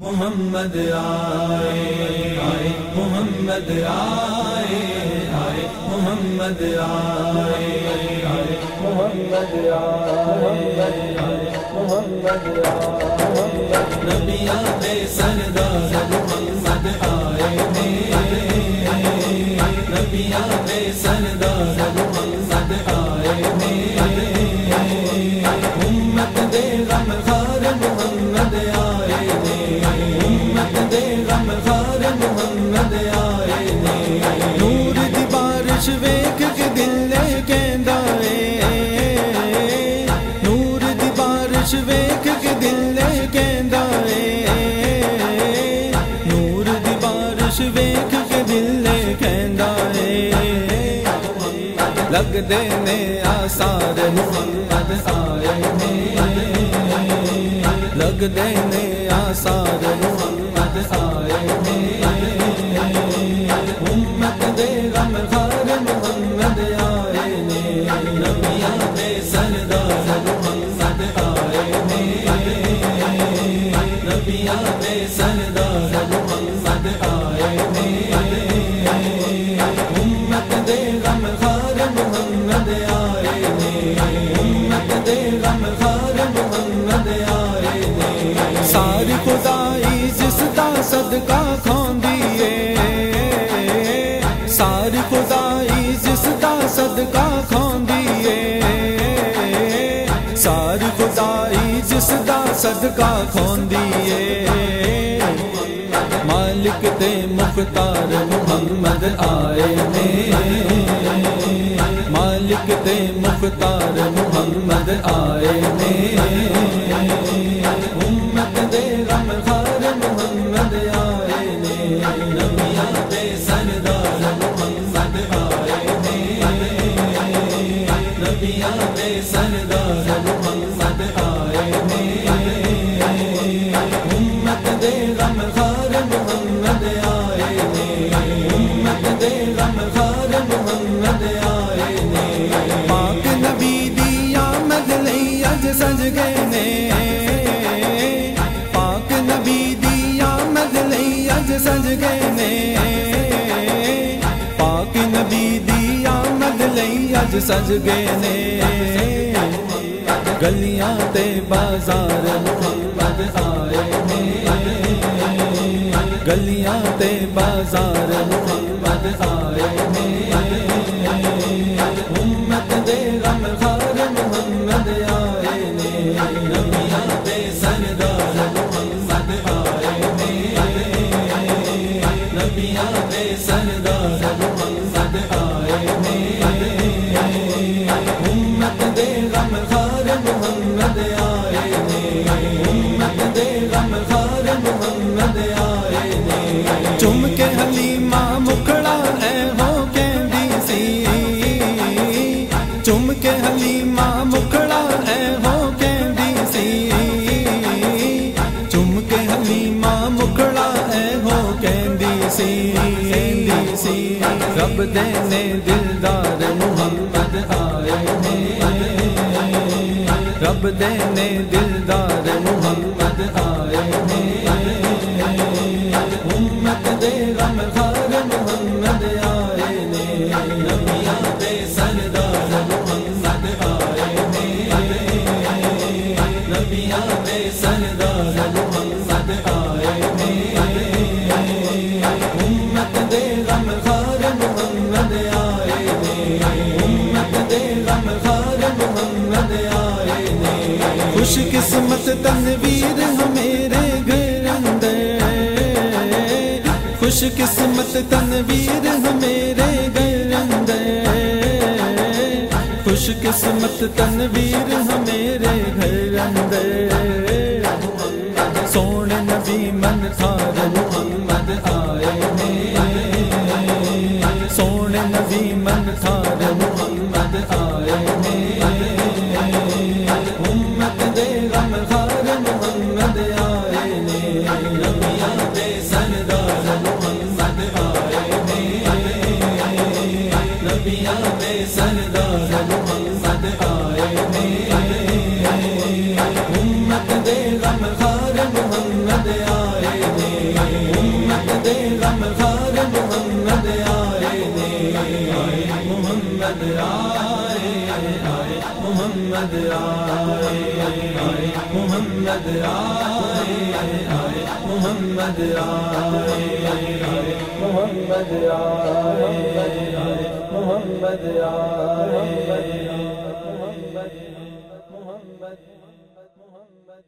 محمد آئے آئے محمد آئے آئے محمد آئے آئے محمد آئے محمد آئے نبیاں دے سردار محمد آئے نے نبیاں دے سردار لڳندي آ سارو وڌ آي لڳندي آ سارو محمد آئي آئي محمد آ ني. نبيا دي سردار صدقہ کھاندیے ساری خدائی جس کا صدقہ کھاندیے ساری خدائی جس کا صدقہ کھاندیے مالک تے مختار محمد آئے نے مالک تے مختار محمد آئے نے ਸਜ ਗਏ ਨੇ ਪਾਕ ਨਬੀ ਦੀ ਆਮਦ ਲਈ ਅੱਜ ਸਜ ਗਏ ਨੇ ਪਾਕ ਨਬੀ ਦੀ ਆਮਦ ਲਈ ਅੱਜ ਸਜ ਗਏ ਨੇ ਗਲੀਆਂ ਤੇ ਬਾਜ਼ਾਰ ਮੁਹੰਮਦ ਆਏ ਨੇ। ਗਲੀਆਂ ਤੇ ਬਾਜ਼ਾਰ ਮੁਹੰਮਦ ਆਏ ਨੇ। ਦੇ ਰਮਜ਼ਾਨ ਆਏ ਨੇ। ਨਬੀਆਂ ਦੇ ਸਰਦਾਰ ਮੁਹੰਮਦ ਆਏ ਮੁਹੰਮਦ ਆਏ ਨੇ ਕਹਿੰਦੀ ਸੀ। ਚੁੰਮ ਕੇ ਹਲੀਮਾ ਮੁਖੜਾ ਕਹਿੰਦੀ ਸੀ। ਚੁੰਮ ਕੇ ਹਲੀਮਾ ਮੁਖੜਾ ਐ ਹੋ ਕਹਿੰਦੀ ਸੀ। ਕਹਿੰਦੀ ਸੀ, ਰੱਬ ਦੇ ਨੇ ਦਿਲਦਾਰ ਮੁਹੰਮਦ ਆਏ ਨੇ। ਰੱਬ ਦੇ ਨੇ ਦਿਲਦਾਰ ਮੁਹੰਮਦ ਆਏ ਨੇ। ਉਮਤ ਦੇ ਗਮਖਾਰ ਮੁਹੰਮਦ ਆਏ ਨੇ। ਨਬੀਆਂ ਦੇ ਸਰਦਾਰ ਮੁਹੰਮਦ ਆਏ ਨੇ। ਨਬੀਆਂ खुश किस्मत तनवीर हमेरे घर अंदर खुश किस्मत तनवीर हमेरे घर अंदर खुश किस्मत तनवीर हमेरे घर अंदर सोने नबी मन थार मोहम्मद आए ने सोने नबी मन थार मोहम्मद आए ने ਪਿਆ ਵੇ ਸਰਦਾਰ ਮੁਹੰਮਦ ਆਏ ਨੇ ਉਮਤ ਦੇ ਗਮਖਾਰ ਮੁਹੰਮਦ ਆਏ ਨੇ ਉਮਤ ਦੇ ਗਮਖਾਰ ਮੁਹੰਮਦ ਆਏ ਨੇ ਮੁਹੰਮਦ ਆਏ ਆਏ ਮੁਹੰਮਦ ਆਏ ਆਏ ਮੁਹੰਮਦ ਆਏ ਆਏ ਮੁਹੰਮਦ ਆਏ ਆਏ ਮੁਹੰਮਦ ਆਏ ਮੁਹੰਮਦ ਮੁਹੰਮਦ ਮੁਹੰਮਦ